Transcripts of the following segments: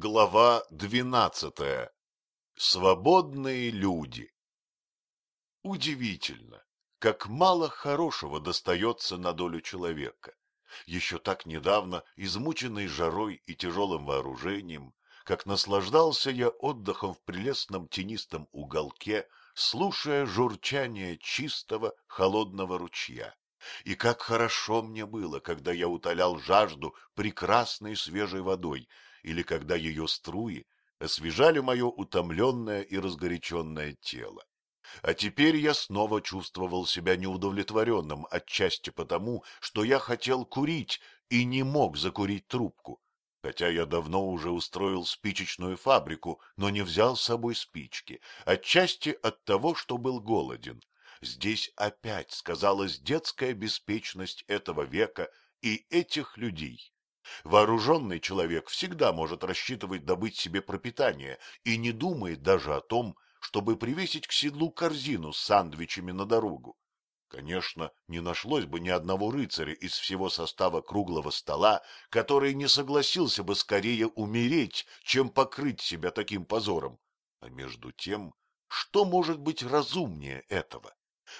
Глава двенадцатая. Свободные люди. Удивительно, как мало хорошего достается на долю человека. Еще так недавно, измученный жарой и тяжелым вооружением, как наслаждался я отдыхом в прелестном тенистом уголке, слушая журчание чистого холодного ручья. И как хорошо мне было, когда я утолял жажду прекрасной свежей водой, или когда ее струи освежали мое утомленное и разгоряченное тело. А теперь я снова чувствовал себя неудовлетворенным отчасти потому, что я хотел курить и не мог закурить трубку, хотя я давно уже устроил спичечную фабрику, но не взял с собой спички, отчасти от того, что был голоден. Здесь опять сказалась детская беспечность этого века и этих людей. Вооруженный человек всегда может рассчитывать добыть себе пропитание и не думает даже о том, чтобы привесить к седлу корзину с сандвичами на дорогу. Конечно, не нашлось бы ни одного рыцаря из всего состава круглого стола, который не согласился бы скорее умереть, чем покрыть себя таким позором. А между тем, что может быть разумнее этого?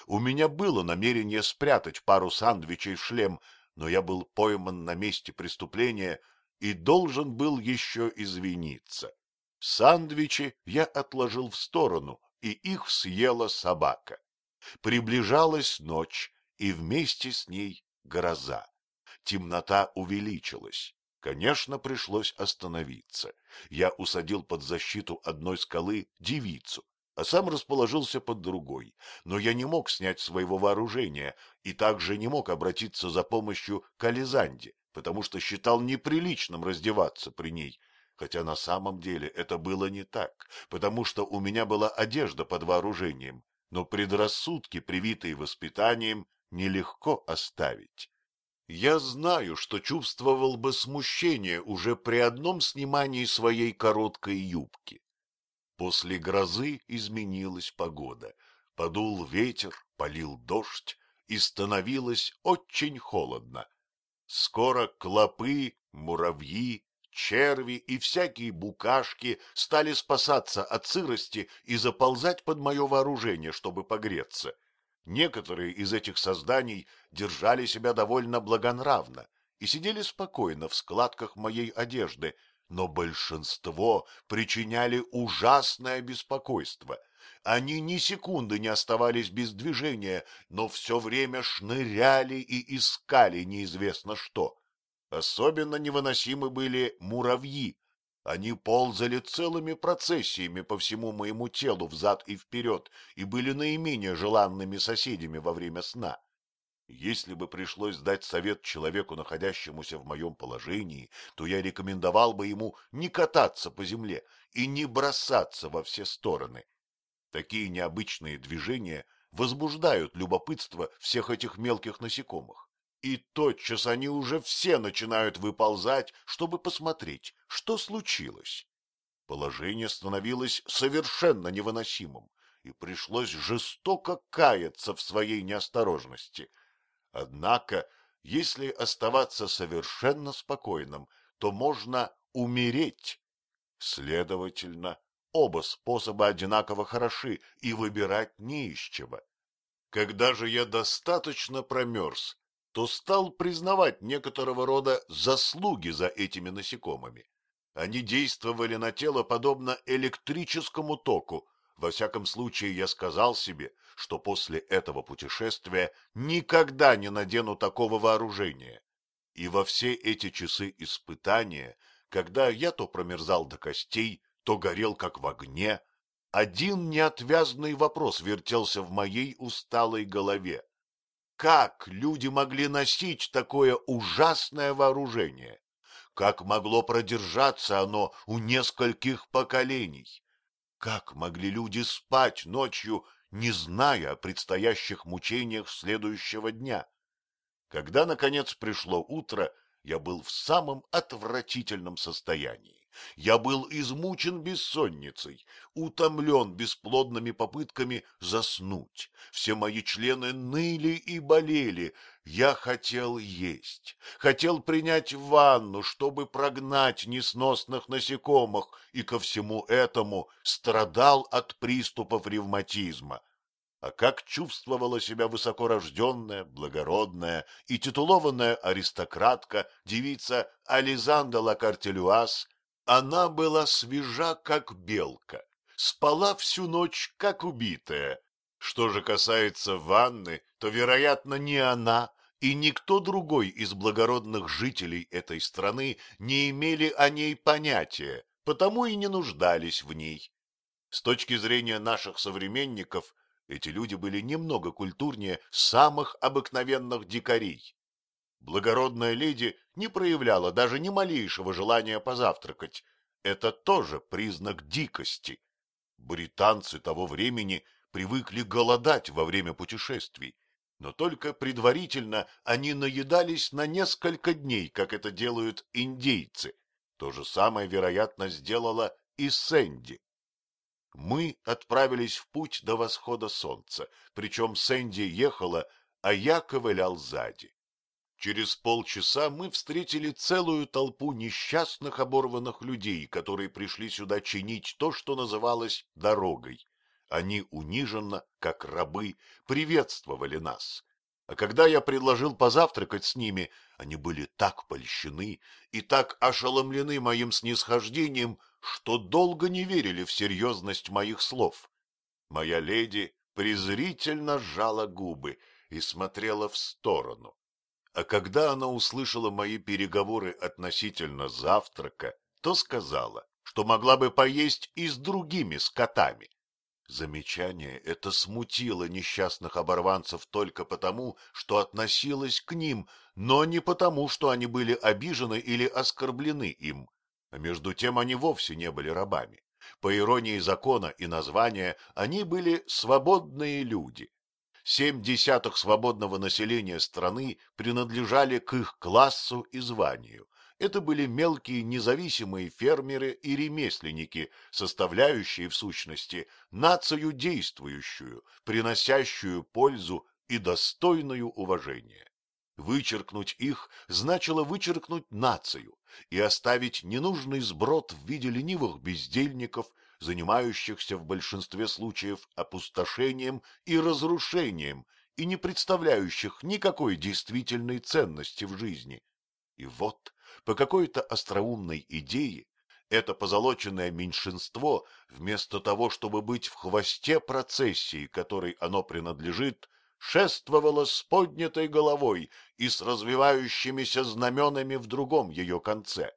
У меня было намерение спрятать пару сандвичей в шлем, но я был пойман на месте преступления и должен был еще извиниться. Сандвичи я отложил в сторону, и их съела собака. Приближалась ночь, и вместе с ней гроза. Темнота увеличилась. Конечно, пришлось остановиться. Я усадил под защиту одной скалы девицу, а сам расположился под другой. Но я не мог снять своего вооружения и также не мог обратиться за помощью к Ализанде, потому что считал неприличным раздеваться при ней, хотя на самом деле это было не так, потому что у меня была одежда под вооружением, но предрассудки, привитые воспитанием, нелегко оставить. Я знаю, что чувствовал бы смущение уже при одном снимании своей короткой юбки. После грозы изменилась погода. Подул ветер, полил дождь, и становилось очень холодно. Скоро клопы, муравьи, черви и всякие букашки стали спасаться от сырости и заползать под мое вооружение, чтобы погреться. Некоторые из этих созданий держали себя довольно благонравно и сидели спокойно в складках моей одежды, но большинство причиняли ужасное беспокойство. Они ни секунды не оставались без движения, но все время шныряли и искали неизвестно что. Особенно невыносимы были муравьи. Они ползали целыми процессиями по всему моему телу взад и вперед и были наименее желанными соседями во время сна. Если бы пришлось дать совет человеку, находящемуся в моем положении, то я рекомендовал бы ему не кататься по земле и не бросаться во все стороны. Такие необычные движения возбуждают любопытство всех этих мелких насекомых. И тотчас они уже все начинают выползать, чтобы посмотреть, что случилось. Положение становилось совершенно невыносимым, и пришлось жестоко каяться в своей неосторожности — Однако, если оставаться совершенно спокойным, то можно умереть. Следовательно, оба способа одинаково хороши, и выбирать не из чего. Когда же я достаточно промерз, то стал признавать некоторого рода заслуги за этими насекомыми. Они действовали на тело подобно электрическому току, во всяком случае, я сказал себе, что после этого путешествия никогда не надену такого вооружения. И во все эти часы испытания, когда я то промерзал до костей, то горел как в огне, один неотвязный вопрос вертелся в моей усталой голове. Как люди могли носить такое ужасное вооружение? Как могло продержаться оно у нескольких поколений? Как могли люди спать ночью, не зная о предстоящих мучениях следующего дня? Когда, наконец, пришло утро, я был в самом отвратительном состоянии. Я был измучен бессонницей, утомлен бесплодными попытками заснуть. Все мои члены ныли и болели. Я хотел есть, хотел принять ванну, чтобы прогнать несносных насекомых, и ко всему этому страдал от приступов ревматизма. А как чувствовала себя высокорожденная, благородная и титулованная аристократка, девица Ализанда Лакартелюас, она была свежа, как белка, спала всю ночь, как убитая. Что же касается ванны, то, вероятно, ни она и никто другой из благородных жителей этой страны не имели о ней понятия, потому и не нуждались в ней. С точки зрения наших современников, эти люди были немного культурнее самых обыкновенных дикарей. Благородная леди не проявляла даже ни малейшего желания позавтракать. Это тоже признак дикости. Британцы того времени привыкли голодать во время путешествий, но только предварительно они наедались на несколько дней, как это делают индейцы. То же самое, вероятно, сделала и Сэнди. Мы отправились в путь до восхода солнца, причем Сэнди ехала, а я ковылял сзади. Через полчаса мы встретили целую толпу несчастных оборванных людей, которые пришли сюда чинить то, что называлось дорогой. Они униженно, как рабы, приветствовали нас. А когда я предложил позавтракать с ними, они были так польщены и так ошеломлены моим снисхождением, что долго не верили в серьезность моих слов. Моя леди презрительно сжала губы и смотрела в сторону. А когда она услышала мои переговоры относительно завтрака, то сказала, что могла бы поесть и с другими скотами. Замечание это смутило несчастных оборванцев только потому, что относилось к ним, но не потому, что они были обижены или оскорблены им. А между тем они вовсе не были рабами. По иронии закона и названия, они были свободные люди, Семь десятых свободного населения страны принадлежали к их классу и званию. Это были мелкие независимые фермеры и ремесленники, составляющие в сущности нацию действующую, приносящую пользу и достойную уважения. Вычеркнуть их значило вычеркнуть нацию и оставить ненужный сброд в виде ленивых бездельников, занимающихся в большинстве случаев опустошением и разрушением и не представляющих никакой действительной ценности в жизни. И вот, по какой-то остроумной идее, это позолоченное меньшинство, вместо того, чтобы быть в хвосте процессии, которой оно принадлежит, шествовало с поднятой головой и с развивающимися знаменами в другом ее конце.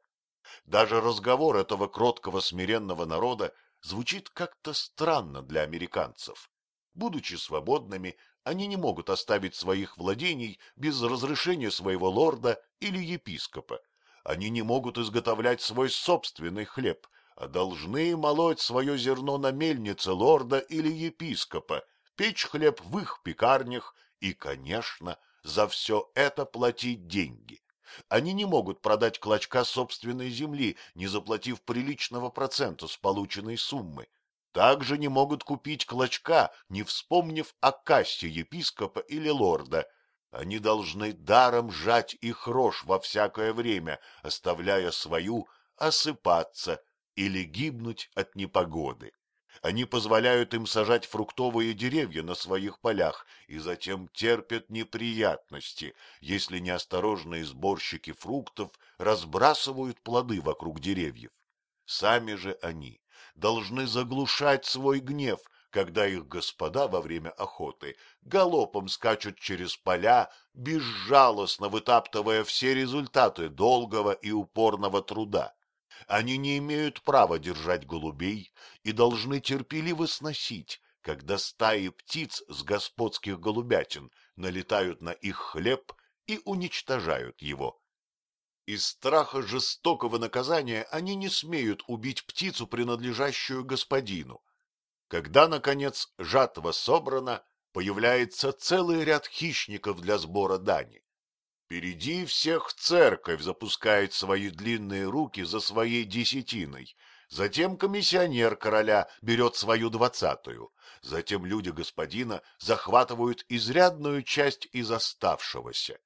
Даже разговор этого кроткого смиренного народа звучит как-то странно для американцев. Будучи свободными, они не могут оставить своих владений без разрешения своего лорда или епископа. Они не могут изготовлять свой собственный хлеб, а должны молоть свое зерно на мельнице лорда или епископа, печь хлеб в их пекарнях и, конечно, за все это платить деньги. Они не могут продать клочка собственной земли, не заплатив приличного процента с полученной суммы. Также не могут купить клочка, не вспомнив о кассе епископа или лорда. Они должны даром жать их рожь во всякое время, оставляя свою осыпаться или гибнуть от непогоды. Они позволяют им сажать фруктовые деревья на своих полях и затем терпят неприятности, если неосторожные сборщики фруктов разбрасывают плоды вокруг деревьев. Сами же они должны заглушать свой гнев, когда их господа во время охоты галопом скачут через поля, безжалостно вытаптывая все результаты долгого и упорного труда. Они не имеют права держать голубей и должны терпеливо сносить, когда стаи птиц с господских голубятин налетают на их хлеб и уничтожают его. Из страха жестокого наказания они не смеют убить птицу, принадлежащую господину. Когда, наконец, жатва собрана, появляется целый ряд хищников для сбора дани. Впереди всех церковь запускает свои длинные руки за своей десятиной. Затем комиссионер короля берет свою двадцатую. Затем люди господина захватывают изрядную часть из оставшегося.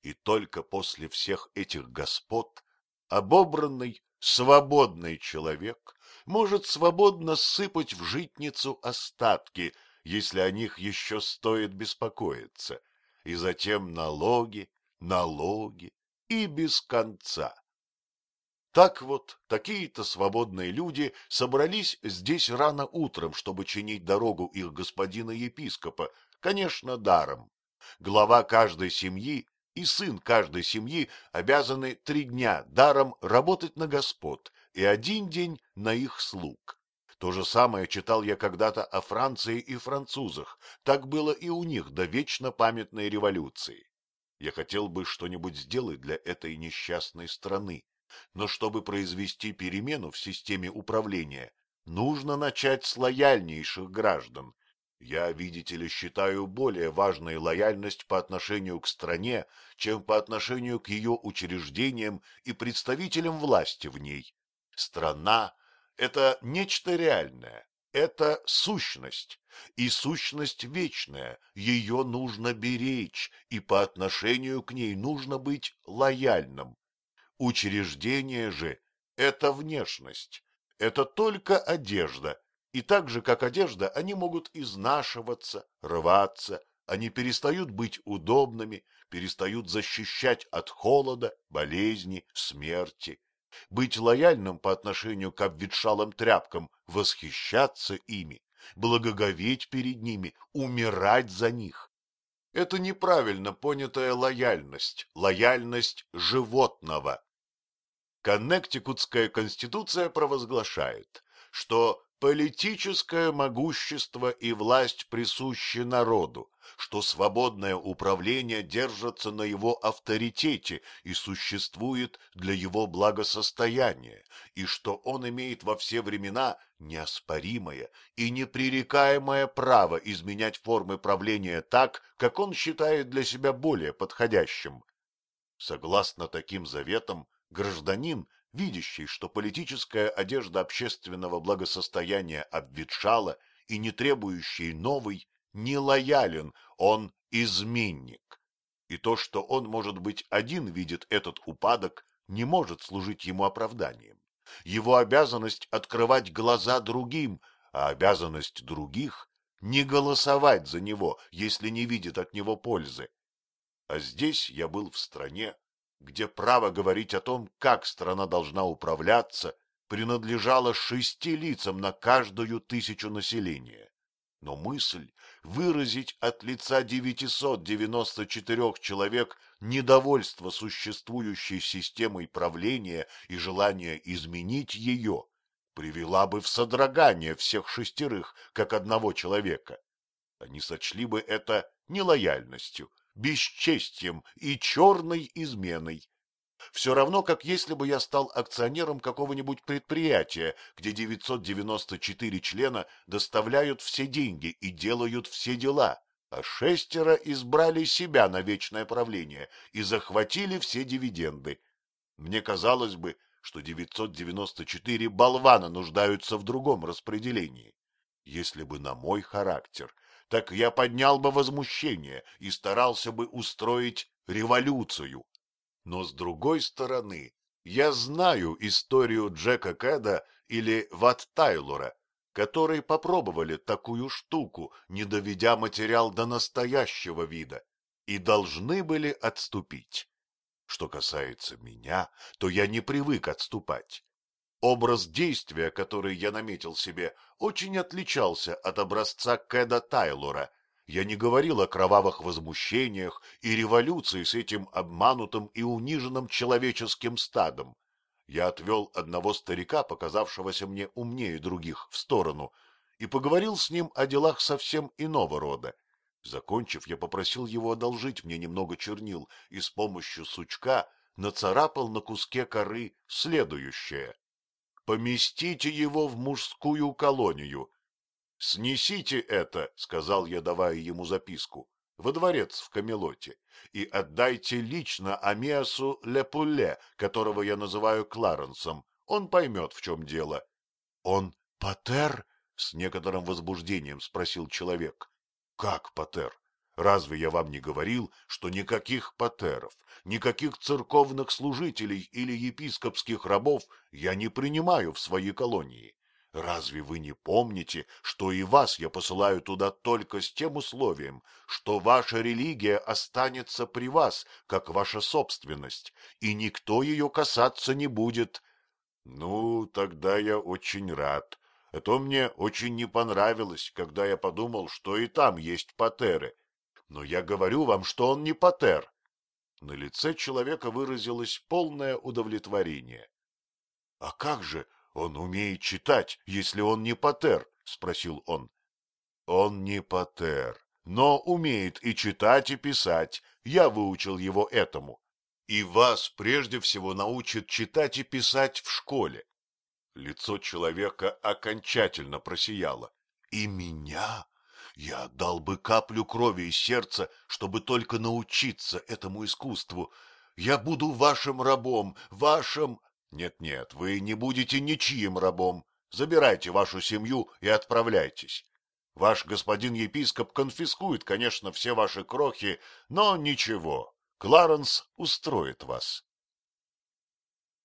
И только после всех этих господ обобранный, свободный человек может свободно сыпать в житницу остатки, если о них еще стоит беспокоиться, и затем налоги, налоги и без конца. Так вот, такие-то свободные люди собрались здесь рано утром, чтобы чинить дорогу их господина епископа, конечно, даром. Глава каждой семьи и сын каждой семьи обязаны три дня даром работать на господ и один день на их слуг. То же самое читал я когда-то о Франции и французах, так было и у них до вечно памятной революции. Я хотел бы что-нибудь сделать для этой несчастной страны, но чтобы произвести перемену в системе управления, нужно начать с лояльнейших граждан. Я, видите ли, считаю более важной лояльность по отношению к стране, чем по отношению к ее учреждениям и представителям власти в ней. Страна — это нечто реальное, это сущность, и сущность вечная, ее нужно беречь, и по отношению к ней нужно быть лояльным. Учреждение же — это внешность, это только одежда, и так же, как одежда, они могут изнашиваться, рваться, они перестают быть удобными, перестают защищать от холода, болезни, смерти. Быть лояльным по отношению к обветшалым тряпкам, восхищаться ими, благоговеть перед ними, умирать за них. Это неправильно понятая лояльность, лояльность животного. Коннектикутская конституция провозглашает, что Политическое могущество и власть присущи народу, что свободное управление держится на его авторитете и существует для его благосостояния, и что он имеет во все времена неоспоримое и непререкаемое право изменять формы правления так, как он считает для себя более подходящим. Согласно таким заветам, гражданин видящий, что политическая одежда общественного благосостояния обветшала и не требующий новый, не лоялен, он изменник. И то, что он, может быть, один видит этот упадок, не может служить ему оправданием. Его обязанность открывать глаза другим, а обязанность других — не голосовать за него, если не видит от него пользы. А здесь я был в стране, где право говорить о том, как страна должна управляться, принадлежало шести лицам на каждую тысячу населения. Но мысль выразить от лица 994 человек недовольство существующей системой правления и желание изменить ее привела бы в содрогание всех шестерых, как одного человека. Они сочли бы это нелояльностью, бесчестием и черной изменой. Все равно, как если бы я стал акционером какого-нибудь предприятия, где 994 члена доставляют все деньги и делают все дела, а шестеро избрали себя на вечное правление и захватили все дивиденды. Мне казалось бы, что 994 болвана нуждаются в другом распределении. Если бы на мой характер так я поднял бы возмущение и старался бы устроить революцию. Но с другой стороны, я знаю историю Джека Кэда или Ват Тайлора, которые попробовали такую штуку, не доведя материал до настоящего вида, и должны были отступить. Что касается меня, то я не привык отступать. Образ действия, который я наметил себе, очень отличался от образца Кэда Тайлора. Я не говорил о кровавых возмущениях и революции с этим обманутым и униженным человеческим стадом. Я отвел одного старика, показавшегося мне умнее других, в сторону, и поговорил с ним о делах совсем иного рода. Закончив, я попросил его одолжить мне немного чернил и с помощью сучка нацарапал на куске коры следующее. Поместите его в мужскую колонию. — Снесите это, — сказал я, давая ему записку. — во дворец в Камелоте и отдайте лично Амиасу Лепуле, которого я называю Кларенсом. Он поймет, в чем дело. — Он Патер? — с некоторым возбуждением спросил человек. — Как Патер? Разве я вам не говорил, что никаких патеров, никаких церковных служителей или епископских рабов я не принимаю в свои колонии? Разве вы не помните, что и вас я посылаю туда только с тем условием, что ваша религия останется при вас, как ваша собственность, и никто ее касаться не будет? Ну, тогда я очень рад. Это мне очень не понравилось, когда я подумал, что и там есть патеры. Но я говорю вам, что он не патер. На лице человека выразилось полное удовлетворение. — А как же он умеет читать, если он не патер? — спросил он. — Он не патер, но умеет и читать, и писать. Я выучил его этому. И вас прежде всего научат читать и писать в школе. Лицо человека окончательно просияло. И меня? Я отдал бы каплю крови из сердца, чтобы только научиться этому искусству. Я буду вашим рабом, вашим... Нет-нет, вы не будете ничьим рабом. Забирайте вашу семью и отправляйтесь. Ваш господин епископ конфискует, конечно, все ваши крохи, но ничего, Кларенс устроит вас.